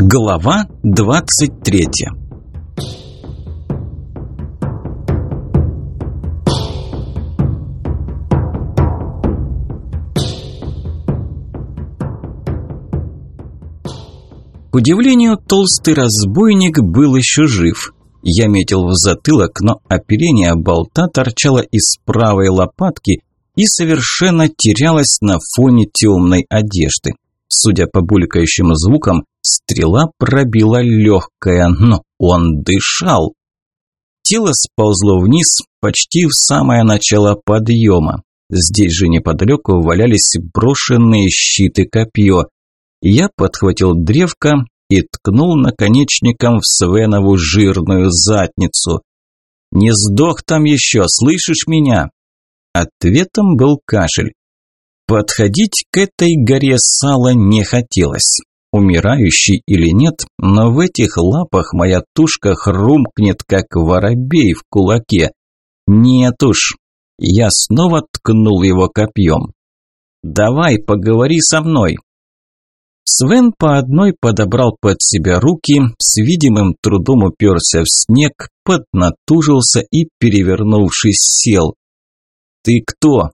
Глава 23 К удивлению, толстый разбойник был еще жив. Я метил в затылок, но оперение болта торчало из правой лопатки и совершенно терялось на фоне темной одежды. Судя по булькающим звукам, стрела пробила легкое, но он дышал. Тело сползло вниз почти в самое начало подъема. Здесь же неподалеку валялись брошенные щиты копье. Я подхватил древко и ткнул наконечником в Свенову жирную задницу. «Не сдох там еще, слышишь меня?» Ответом был кашель. Подходить к этой горе сала не хотелось. Умирающий или нет, но в этих лапах моя тушка хрумкнет, как воробей в кулаке. Нет уж. Я снова ткнул его копьем. «Давай, поговори со мной», Свен по одной подобрал под себя руки, с видимым трудом уперся в снег, поднатужился и, перевернувшись, сел. «Ты кто?»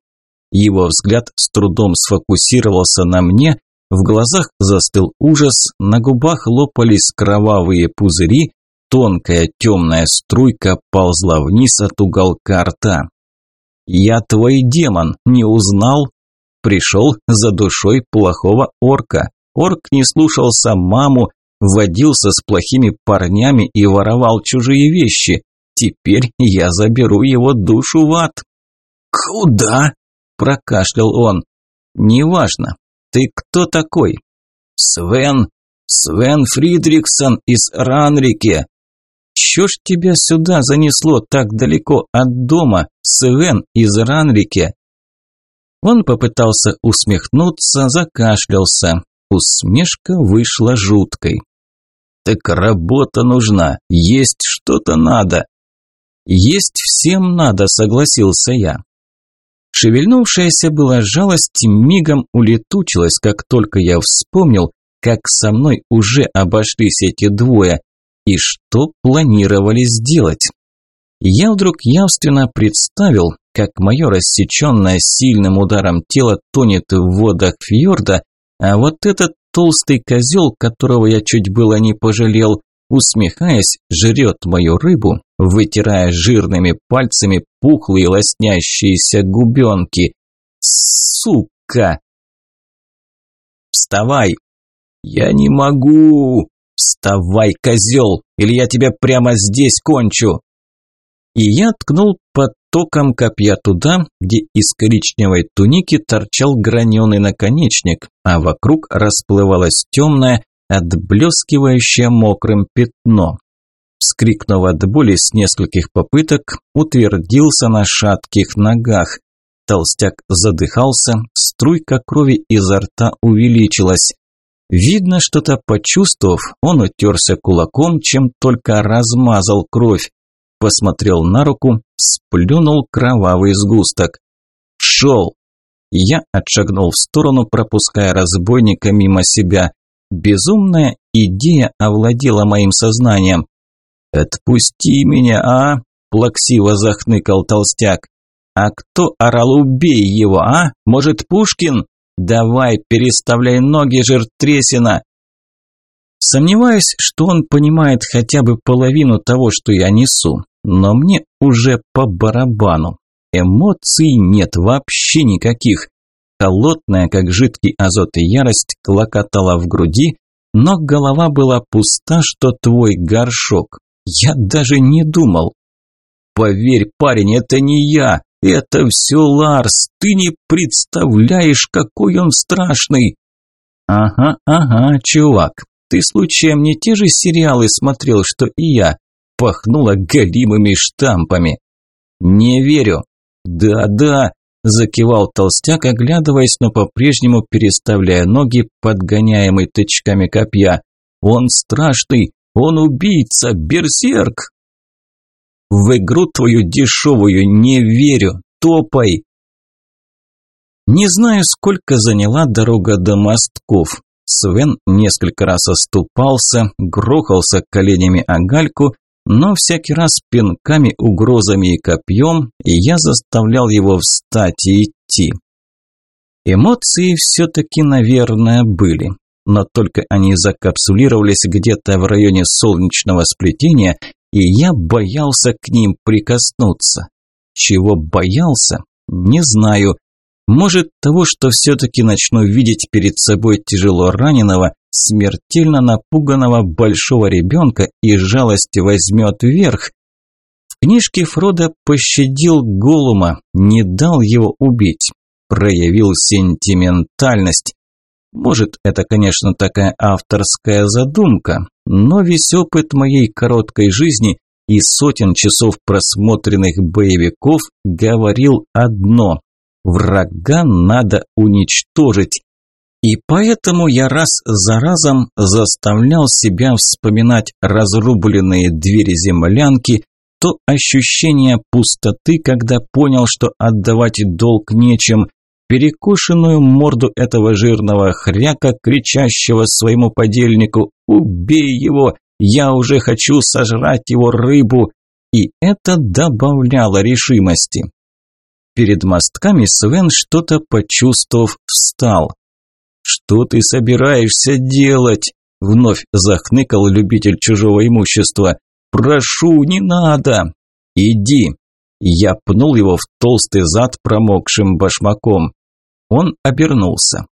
Его взгляд с трудом сфокусировался на мне, в глазах застыл ужас, на губах лопались кровавые пузыри, тонкая темная струйка ползла вниз от уголка рта. «Я твой демон, не узнал?» Пришел за душой плохого орка. Орк не слушался маму, водился с плохими парнями и воровал чужие вещи. Теперь я заберу его душу в ад. «Куда?» – прокашлял он. «Неважно. Ты кто такой?» «Свен. Свен Фридриксон из Ранрике». «Чё ж тебя сюда занесло так далеко от дома, Свен из Ранрике?» Он попытался усмехнуться, закашлялся. Усмешка вышла жуткой. «Так работа нужна, есть что-то надо». «Есть всем надо», – согласился я. Шевельнувшаяся была жалость мигом улетучилась, как только я вспомнил, как со мной уже обошлись эти двое и что планировали сделать. Я вдруг явственно представил, как мое рассеченное сильным ударом тело тонет в водах фьорда, а вот этот толстый козел, которого я чуть было не пожалел, усмехаясь, жрет мою рыбу, вытирая жирными пальцами пухлые лоснящиеся губенки. Сука! Вставай! Я не могу! Вставай, козел, или я тебя прямо здесь кончу! И я ткнул под током копья туда, где из коричневой туники торчал граненый наконечник, а вокруг расплывалось темное, отблескивающее мокрым пятно. Вскрикнув от боли с нескольких попыток, утвердился на шатких ногах. Толстяк задыхался, струйка крови изо рта увеличилась. Видно, что-то почувствовав, он утерся кулаком, чем только размазал кровь посмотрел на руку, сплюнул кровавый сгусток. «Шел!» Я отшагнул в сторону, пропуская разбойника мимо себя. Безумная идея овладела моим сознанием. «Отпусти меня, а!» – плаксиво захныкал толстяк. «А кто орал, убей его, а? Может, Пушкин? Давай, переставляй ноги, жертвесина!» Сомневаюсь, что он понимает хотя бы половину того, что я несу но мне уже по барабану. Эмоций нет вообще никаких. Холодная, как жидкий азот и ярость, клокотала в груди, но голова была пуста, что твой горшок. Я даже не думал. Поверь, парень, это не я, это все Ларс, ты не представляешь, какой он страшный. Ага, ага, чувак, ты случаем не те же сериалы смотрел, что и я? пахнуло голимыми штампами. «Не верю». «Да-да», – закивал толстяк, оглядываясь, но по-прежнему переставляя ноги, подгоняемый тычками копья. «Он страшный, он убийца, берсерк!» «В игру твою дешевую не верю, топай!» Не знаю, сколько заняла дорога до мостков. Свен несколько раз оступался, грохался коленями о гальку, но всякий раз пинками, угрозами и копьем я заставлял его встать и идти. Эмоции все-таки, наверное, были, но только они закапсулировались где-то в районе солнечного сплетения, и я боялся к ним прикоснуться. Чего боялся? Не знаю. Может того, что все-таки начну видеть перед собой тяжело раненого, смертельно напуганного большого ребенка и жалость возьмет верх. В книжке Фрода пощадил Голума, не дал его убить, проявил сентиментальность. Может, это, конечно, такая авторская задумка, но весь опыт моей короткой жизни и сотен часов просмотренных боевиков говорил одно Врага надо уничтожить. И поэтому я раз за разом заставлял себя вспоминать разрубленные двери землянки, то ощущение пустоты, когда понял, что отдавать долг нечем, перекушенную морду этого жирного хряка, кричащего своему подельнику «Убей его! Я уже хочу сожрать его рыбу!» И это добавляло решимости. Перед мостками Свен что-то почувствовав, встал. «Что ты собираешься делать?» – вновь захныкал любитель чужого имущества. «Прошу, не надо!» «Иди!» Я пнул его в толстый зад промокшим башмаком. Он обернулся.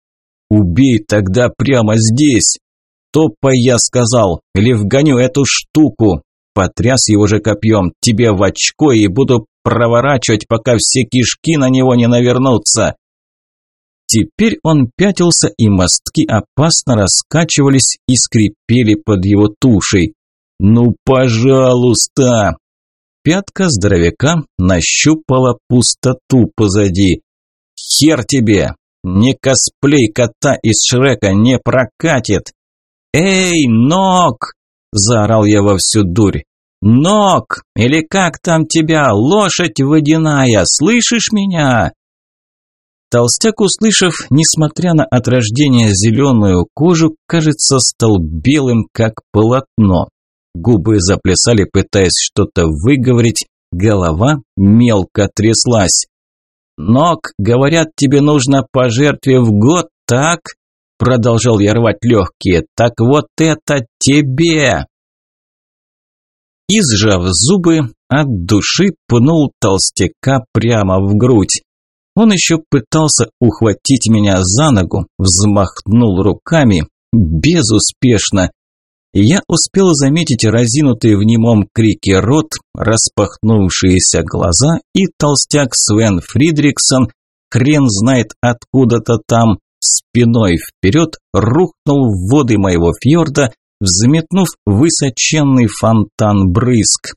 «Убей тогда прямо здесь!» «Топай, я сказал, или вгоню эту штуку!» Потряс его же копьем. «Тебе в очко и буду проворачивать, пока все кишки на него не навернутся. Теперь он пятился, и мостки опасно раскачивались и скрипели под его тушей. «Ну, пожалуйста!» Пятка здоровяка нащупала пустоту позади. «Хер тебе! Не косплей кота из Шрека не прокатит!» «Эй, ног!» – заорал я во всю дурь. «Ног! Или как там тебя, лошадь водяная, слышишь меня?» Толстяк, услышав, несмотря на от рождения зеленую кожу, кажется, стал белым, как полотно. Губы заплясали, пытаясь что-то выговорить, голова мелко тряслась. «Ног, говорят, тебе нужно по в год, так?» Продолжал я рвать легкие. «Так вот это тебе!» и, сжав зубы, от души пнул толстяка прямо в грудь. Он еще пытался ухватить меня за ногу, взмахнул руками, безуспешно. Я успел заметить разинутый в немом крике рот, распахнувшиеся глаза, и толстяк Свен Фридриксон, хрен знает откуда-то там, спиной вперед рухнул в воды моего фьорда, взметнув высоченный фонтан брызг.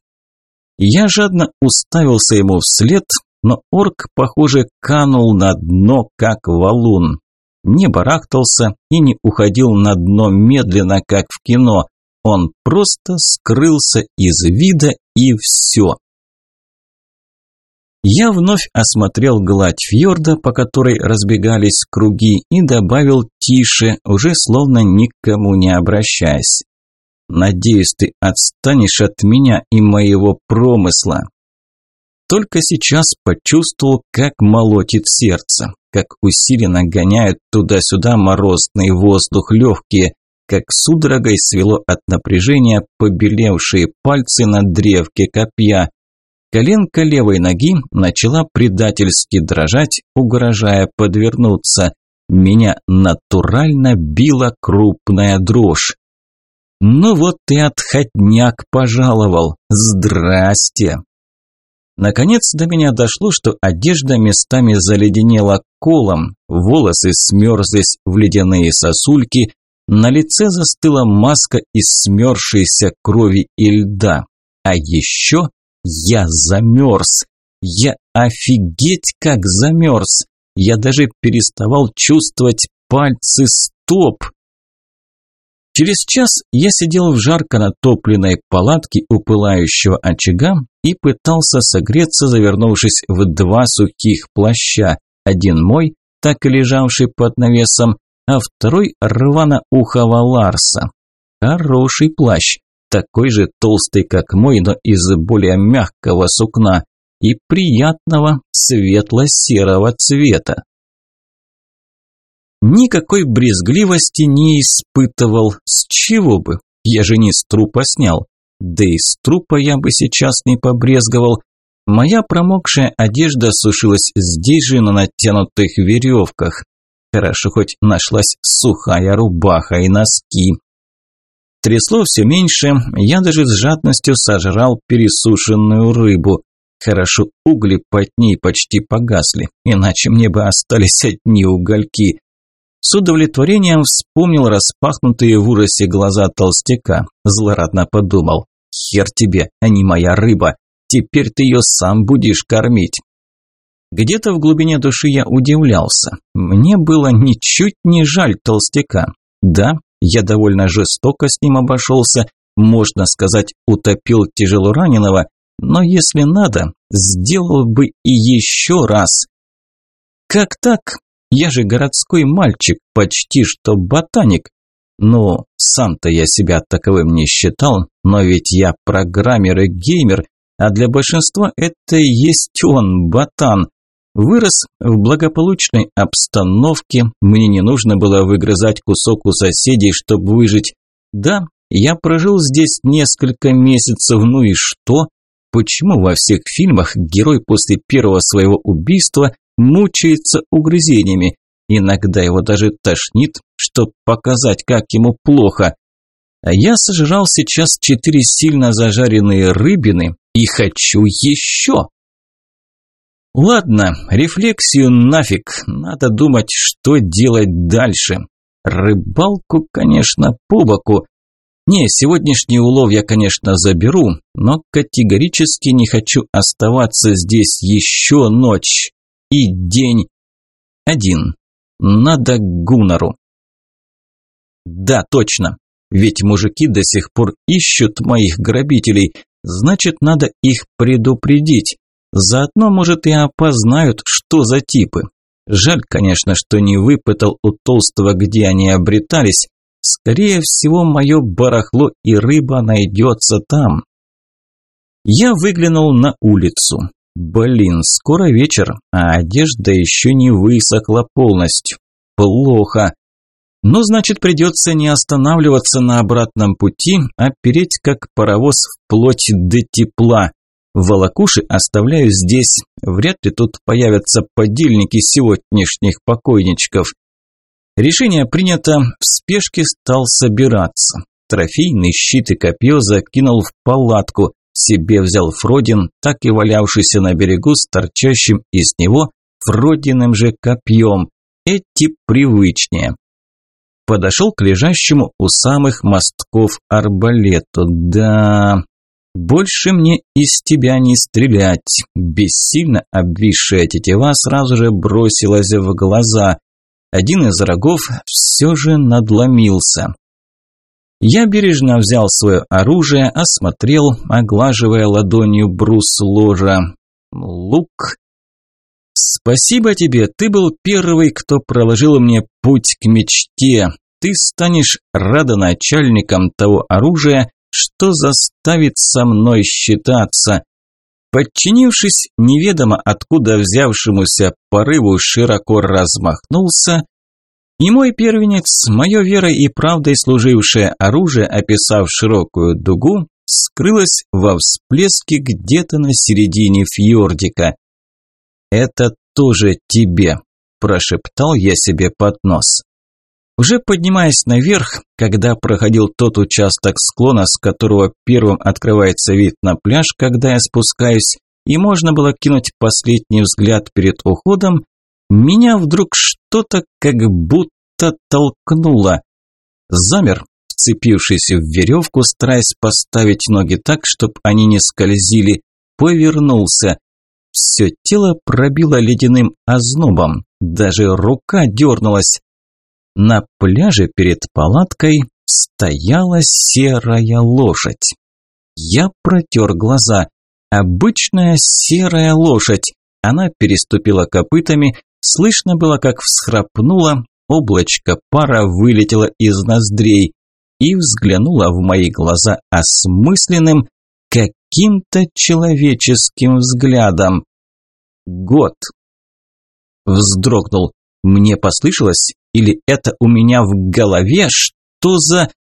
Я жадно уставился ему вслед, но орк, похоже, канул на дно, как валун. Не барахтался и не уходил на дно медленно, как в кино. Он просто скрылся из вида и все. Я вновь осмотрел гладь фьорда, по которой разбегались круги, и добавил тише, уже словно никому не обращаясь. «Надеюсь, ты отстанешь от меня и моего промысла». Только сейчас почувствовал, как молотит сердце, как усиленно гоняют туда-сюда морозный воздух легкие, как судорогой свело от напряжения побелевшие пальцы на древке копья, Коленка левой ноги начала предательски дрожать, угрожая подвернуться. Меня натурально била крупная дрожь. Ну вот и отходняк пожаловал. Здрасте. Наконец до меня дошло, что одежда местами заледенела колом, волосы смерзлись в ледяные сосульки, на лице застыла маска из смерзшейся крови и льда. А еще я замерз. Я офигеть как замерз. Я даже переставал чувствовать пальцы стоп. Через час я сидел в жарко натопленной палатке у пылающего очага и пытался согреться, завернувшись в два сухих плаща. Один мой, так и лежавший под навесом, а второй рвано-ухого Ларса. Хороший плащ, такой же толстый, как мой, но из более мягкого сукна и приятного светло-серого цвета. Никакой брезгливости не испытывал, с чего бы, я же не с трупа снял. Да и с трупа я бы сейчас не побрезговал. Моя промокшая одежда сушилась здесь же на натянутых веревках. Хорошо хоть нашлась сухая рубаха и носки. Трясло все меньше, я даже с жадностью сожрал пересушенную рыбу. Хорошо угли под ней почти погасли, иначе мне бы остались одни угольки. С удовлетворением вспомнил распахнутые в ужасе глаза толстяка. Злорадно подумал. Хер тебе, а не моя рыба. Теперь ты ее сам будешь кормить. Где-то в глубине души я удивлялся. Мне было ничуть не жаль толстяка. Да, я довольно жестоко с ним обошелся, можно сказать, утопил тяжело раненого, но если надо, сделал бы и еще раз. Как так? Я же городской мальчик, почти что ботаник. Ну, сам-то я себя таковым не считал, но ведь я программер и геймер, а для большинства это и есть он, ботан. Вырос в благополучной обстановке, мне не нужно было выгрызать кусок у соседей, чтобы выжить. Да, я прожил здесь несколько месяцев, ну и что? Почему во всех фильмах герой после первого своего убийства мучается угрызениями. Иногда его даже тошнит, чтобы показать, как ему плохо. А я сожрал сейчас четыре сильно зажаренные рыбины и хочу еще. Ладно, рефлексию нафиг, надо думать, что делать дальше. Рыбалку, конечно, по боку. Не, сегодняшний улов я, конечно, заберу, но категорически не хочу оставаться здесь еще ночь. И день один. Надо к Гунару. Да, точно. Ведь мужики до сих пор ищут моих грабителей. Значит, надо их предупредить. Заодно, может, и опознают, что за типы. Жаль, конечно, что не выпытал у Толстого, где они обретались. Скорее всего, мое барахло и рыба найдется там. Я выглянул на улицу. Блин, скоро вечер, а одежда еще не высохла полностью. Плохо. Ну, значит, придется не останавливаться на обратном пути, а переть как паровоз вплоть до тепла. Волокуши оставляю здесь. Вряд ли тут появятся подельники сегодняшних покойничков. Решение принято, в спешке стал собираться. Трофейный щит и копье закинул в палатку себе взял Фродин, так и валявшийся на берегу с торчащим из него Фродиным же копьем. Эти привычнее. Подошел к лежащему у самых мостков арбалету. Да, больше мне из тебя не стрелять. Бессильно обвисшая тетива сразу же бросилась в глаза. Один из рогов все же надломился. Я бережно взял свое оружие, осмотрел, оглаживая ладонью брус ложа. Лук. Спасибо тебе, ты был первый, кто проложил мне путь к мечте. Ты станешь родоначальником того оружия, что заставит со мной считаться. Подчинившись неведомо откуда взявшемуся порыву, широко размахнулся и мой первенец, мое верой и правдой служившее оружие, описав широкую дугу, скрылось во всплеске где-то на середине фьордика. «Это тоже тебе», – прошептал я себе под нос. Уже поднимаясь наверх, когда проходил тот участок склона, с которого первым открывается вид на пляж, когда я спускаюсь, и можно было кинуть последний взгляд перед уходом, меня вдруг что-то как будто толкнуло. Замер, вцепившись в веревку, стараясь поставить ноги так, чтобы они не скользили, повернулся. Все тело пробило ледяным ознобом, даже рука дернулась. На пляже перед палаткой стояла серая лошадь. Я протер глаза. Обычная серая лошадь. Она переступила копытами, Слышно было, как всхрапнула, облачко пара вылетело из ноздрей и взглянула в мои глаза осмысленным, каким-то человеческим взглядом. Год. Вздрогнул. Мне послышалось? Или это у меня в голове? Что за...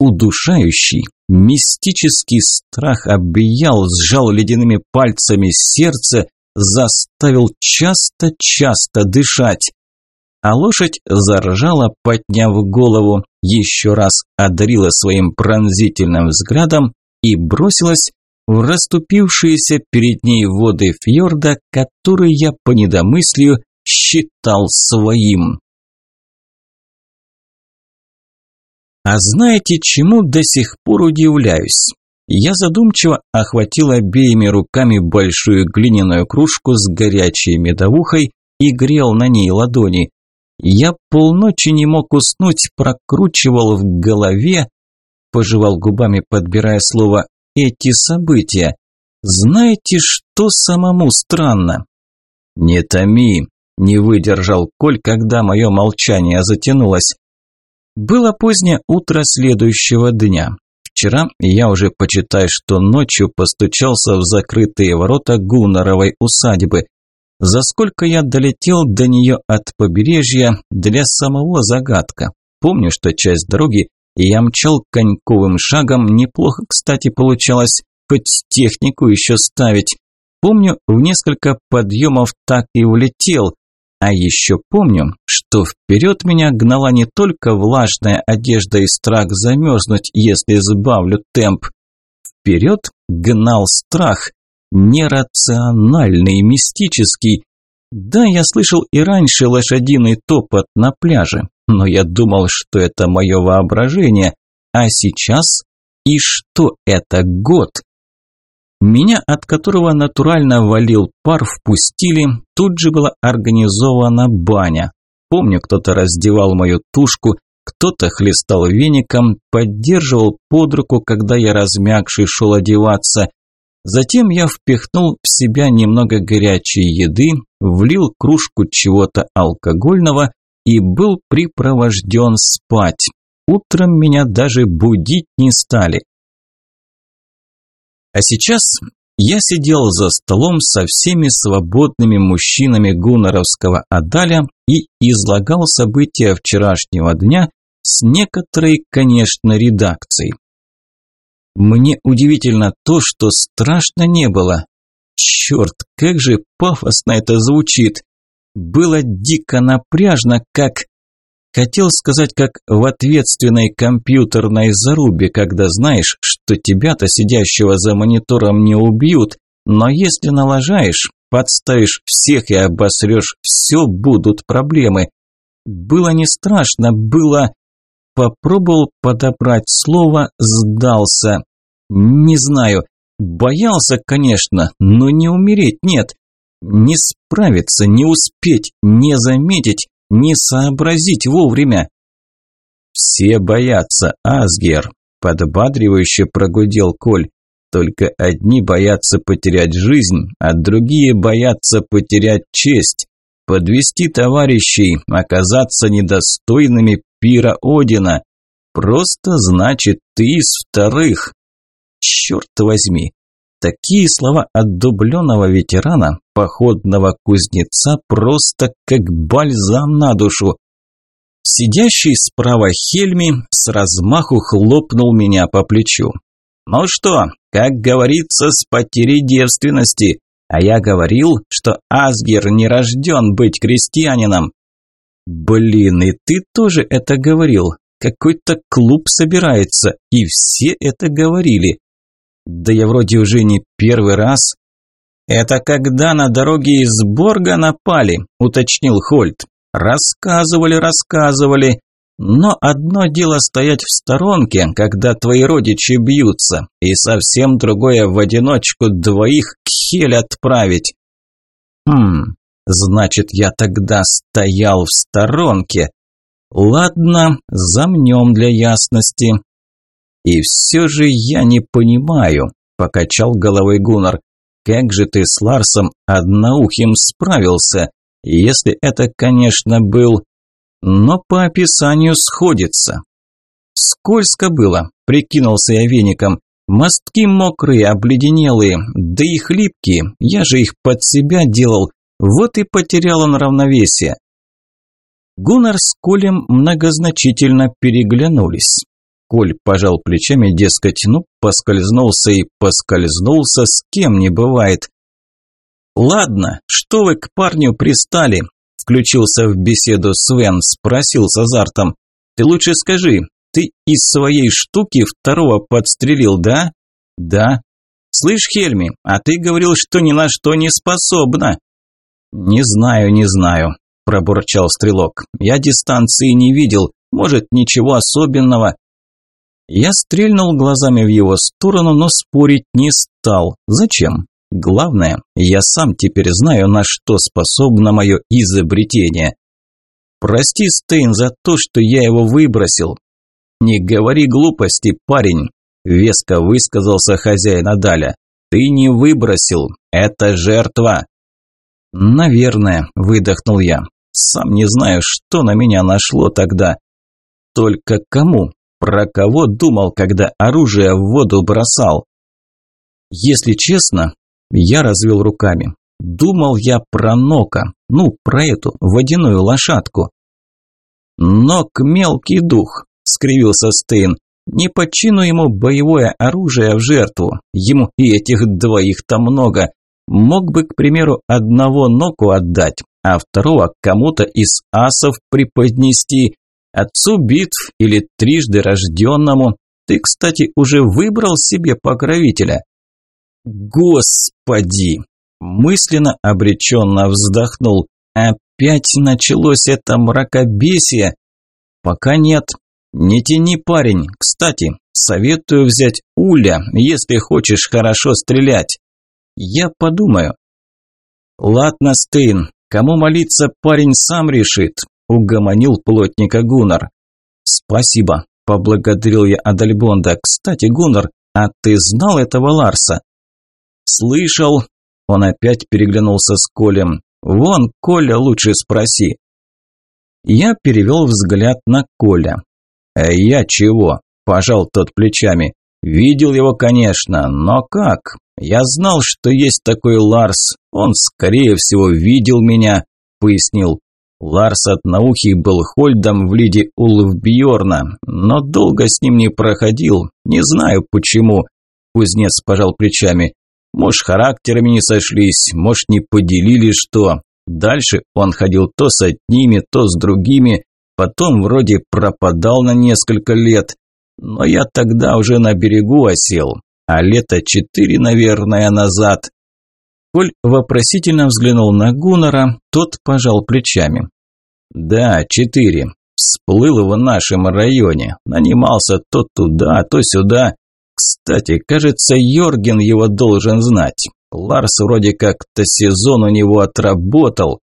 Удушающий, мистический страх объял, сжал ледяными пальцами сердце, заставил часто-часто дышать. А лошадь заржала, подняв голову, еще раз одарила своим пронзительным взглядом и бросилась в расступившиеся перед ней воды фьорда, который я по недомыслию считал своим. А знаете, чему до сих пор удивляюсь? Я задумчиво охватил обеими руками большую глиняную кружку с горячей медовухой и грел на ней ладони. Я полночи не мог уснуть, прокручивал в голове, пожевал губами, подбирая слово «эти события». Знаете, что самому странно? Не томи, не выдержал Коль, когда мое молчание затянулось. Было позднее утро следующего дня. Вчера я уже, почитай, что ночью постучался в закрытые ворота Гунаровой усадьбы. За сколько я долетел до нее от побережья, для самого загадка. Помню, что часть дороги я мчал коньковым шагом, неплохо, кстати, получалось, хоть технику еще ставить. Помню, в несколько подъемов так и улетел. А еще помню, что вперед меня гнала не только влажная одежда и страх замерзнуть, если сбавлю темп. Вперед гнал страх, нерациональный, мистический. Да, я слышал и раньше лошадиный топот на пляже, но я думал, что это мое воображение. А сейчас? И что это год? Меня, от которого натурально валил пар, впустили, тут же была организована баня. Помню, кто-то раздевал мою тушку, кто-то хлестал веником, поддерживал под руку, когда я размягший шел одеваться. Затем я впихнул в себя немного горячей еды, влил кружку чего-то алкогольного и был припровожден спать. Утром меня даже будить не стали. А сейчас я сидел за столом со всеми свободными мужчинами гунаровского Адаля и излагал события вчерашнего дня с некоторой, конечно, редакцией. Мне удивительно то, что страшно не было. Черт, как же пафосно это звучит. Было дико напряжно, как... Хотел сказать, как в ответственной компьютерной зарубе, когда знаешь, что тебя-то, сидящего за монитором, не убьют, но если налажаешь, подставишь всех и обосрешь, все будут проблемы. Было не страшно, было... Попробовал подобрать слово «сдался». Не знаю. Боялся, конечно, но не умереть нет. Не справиться, не успеть, не заметить, не сообразить вовремя. Все боятся, Асгер, подбадривающе прогудел Коль. Только одни боятся потерять жизнь, а другие боятся потерять честь, подвести товарищей, оказаться недостойными пира Одина. Просто значит ты из вторых. Черт возьми! Такие слова от дубленого ветерана, походного кузнеца, просто как бальзам на душу. Сидящий справа Хельми с размаху хлопнул меня по плечу. «Ну что, как говорится, с потерей девственности. А я говорил, что Асгер не рожден быть крестьянином». «Блин, и ты тоже это говорил. Какой-то клуб собирается, и все это говорили. Да я вроде уже не первый раз. Это когда на дороге из Борга напали, уточнил Хольт. Рассказывали, рассказывали. Но одно дело стоять в сторонке, когда твои родичи бьются, и совсем другое в одиночку двоих к Хель отправить. Хм, значит, я тогда стоял в сторонке. Ладно, замнем для ясности. «И все же я не понимаю», – покачал головой Гуннар. «Как же ты с Ларсом одноухим справился? Если это, конечно, был...» но по описанию сходится. Скользко было, прикинулся я веником. Мостки мокрые, обледенелые, да и хлипкие, я же их под себя делал, вот и потерял он равновесие. Гуннар с Колем многозначительно переглянулись. Коль пожал плечами, дескать, ну, поскользнулся и поскользнулся, с кем не бывает. «Ладно, что вы к парню пристали?» – включился в беседу Свен, спросил с азартом. «Ты лучше скажи, ты из своей штуки второго подстрелил, да?» «Да». «Слышь, Хельми, а ты говорил, что ни на что не способна». «Не знаю, не знаю», – пробурчал стрелок. «Я дистанции не видел, может, ничего особенного». Я стрельнул глазами в его сторону, но спорить не стал. Зачем? Главное, я сам теперь знаю, на что способно мое изобретение. Прости, Стейн, за то, что я его выбросил. Не говори глупости, парень, веско высказался хозяин Адаля. Ты не выбросил, это жертва. Наверное, выдохнул я. Сам не знаю, что на меня нашло тогда. Только кому? Про кого думал, когда оружие в воду бросал? Если честно, я развел руками. Думал я про Нока, ну, про эту водяную лошадку. Нок мелкий дух, скривился Стейн. Не почину ему боевое оружие в жертву. Ему и этих двоих-то много. Мог бы, к примеру, одного Ноку отдать, а второго кому-то из асов преподнести. Отцу битв или трижды рожденному. Ты, кстати, уже выбрал себе покровителя. Господи! Мысленно обреченно вздохнул. Опять началось это мракобесие. Пока нет. Не тяни, парень. Кстати, советую взять Уля, если хочешь хорошо стрелять. Я подумаю. Ладно, Стейн, кому молиться парень сам решит, угомонил плотника Гуннар. Спасибо, поблагодарил я Адальбонда. Кстати, Гуннар, а ты знал этого Ларса? «Слышал?» Он опять переглянулся с Колем. «Вон, Коля, лучше спроси». Я перевел взгляд на Коля. «А я чего?» – пожал тот плечами. «Видел его, конечно, но как? Я знал, что есть такой Ларс. Он, скорее всего, видел меня», – пояснил. Ларс от науки был Хольдом в лиде Улфбьорна, но долго с ним не проходил. Не знаю почему. Кузнец пожал плечами. Может, характерами не сошлись, может, не поделили что. Дальше он ходил то с одними, то с другими, потом вроде пропадал на несколько лет. Но я тогда уже на берегу осел, а лето четыре, наверное, назад. Коль вопросительно взглянул на Гуннера, тот пожал плечами. «Да, четыре. Всплыл в нашем районе. Нанимался то туда, то сюда. Кстати, кажется, Йорген его должен знать. Ларс вроде как-то сезон у него отработал.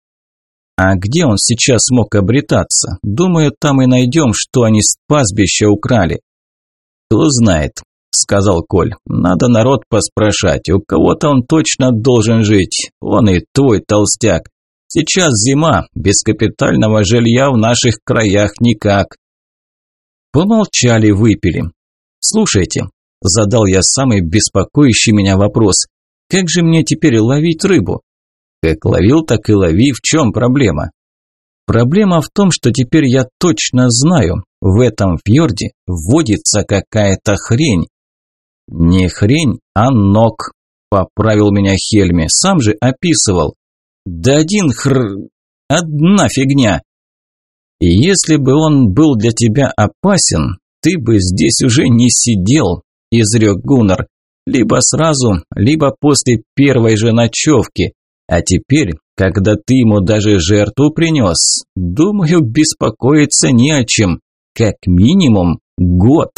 А где он сейчас мог обретаться? Думаю, там и найдем, что они с пастбища украли. Кто знает, сказал Коль. Надо народ поспрашать. У кого-то он точно должен жить. Он и твой толстяк. Сейчас зима, без капитального жилья в наших краях никак. Помолчали, выпили. Слушайте, Задал я самый беспокоящий меня вопрос. Как же мне теперь ловить рыбу? Как ловил, так и лови. В чем проблема? Проблема в том, что теперь я точно знаю, в этом фьорде водится какая-то хрень. Не хрень, а ног, поправил меня Хельми, сам же описывал. Да один хр... одна фигня. Если бы он был для тебя опасен, ты бы здесь уже не сидел, – изрек Гуннар. «Либо сразу, либо после первой же ночевки. А теперь, когда ты ему даже жертву принес, думаю, беспокоиться не о чем. Как минимум год».